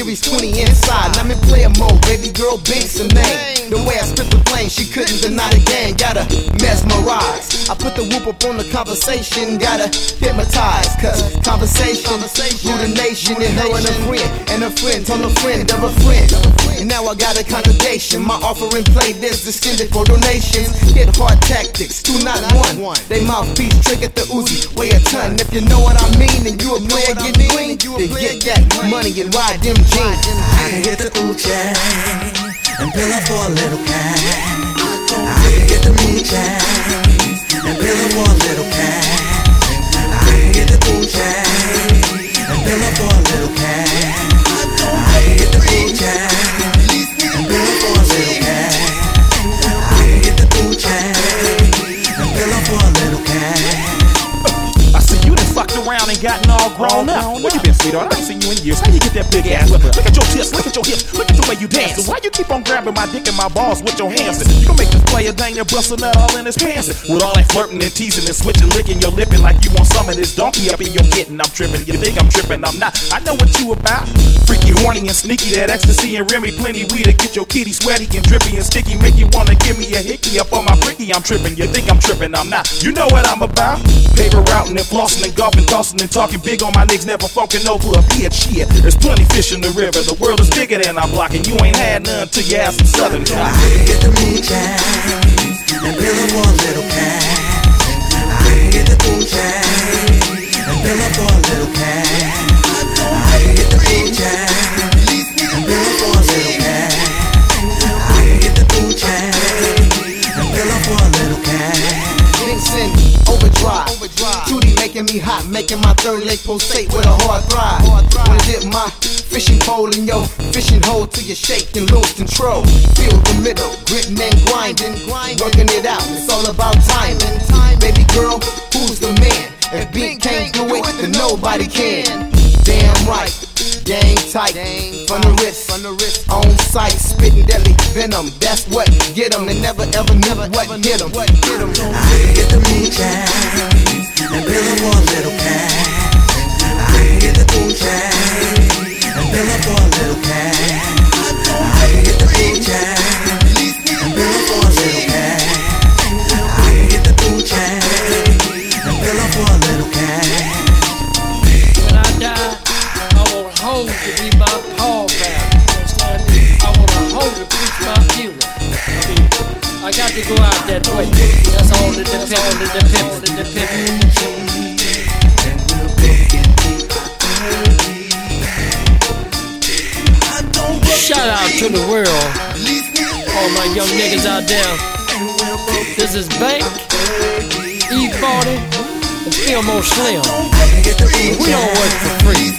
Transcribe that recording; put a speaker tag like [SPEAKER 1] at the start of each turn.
[SPEAKER 1] Series 20 inside. I'm in player mode, baby girl, Binks a name. The way I spit the plane, she couldn't deny the game. Gotta mesmerize. I put the whoop up on the conversation, gotta hypnotize. Cause conversation, rule the nation, and her and a friend. And a friend told a friend of a friend. And now I got a congregation. My offering play this extended for donations. Hit hard tactics, two not one. They mouthpiece trigger the Uzi, weigh a ton. If you know what I mean, then you a player get green. Then get that money and ride them jeans.
[SPEAKER 2] I can get the Uche and bill up for a little cash. I can get the Uche and bill up for a little cash.
[SPEAKER 3] Gotten all grown up. Where you been, sweetheart? I ain't seen you in years. How you get that big ass whipper? Look at your tits, look at your hips, look at the way you dance. So why you keep on grabbing my dick and my balls with your hands? You gon' make this player dang and bust a nut all in his pants. With all that flirting and teasing and switching, licking your lippin' like you want some of this donkey up in your kitten. I'm tripping, you think I'm tripping? I'm not. I know what you about. Freaky, horny, and sneaky. That ecstasy and Remy, plenty weed to get your kitty sweaty and drippy and sticky. Make you wanna give me a hickey up on my I'm tripping, you think I'm tripping? I'm not. You know what I'm about? Paper routing and flossing and golfing, tossing and talking big on my niggas, never funkin' over a bitch. There's plenty fish in the river. The world is bigger than I'm blocking. You ain't had none till you had some southern
[SPEAKER 2] get the Uche and
[SPEAKER 1] making me hot, making my third leg pulsate with a hard thrive. Wanna dip my fishing pole in your fishing hole till you shake and lose control. Feel the middle, gritting and grinding, working it out. It's all about timing. Baby girl, who's the man? If Beat can't do it, then nobody can. Damn right, game tight, from the wrist, on sight, spitting deadly venom. That's what get 'em, and never ever knew what hit 'em. What
[SPEAKER 2] get the Uche and bill up for a little cash. I can get the bill up for a little cash. I can get the bill up for a little cash. I can get the bill up for a little cash.
[SPEAKER 4] When I die, I want to be my? I want a home to my I got to go out that way. That's all that depends. All that depends. All that depends. Shout out to the world, all my young niggas out there. This is Bank, E40, and Fillmore Slim. We don't work for free.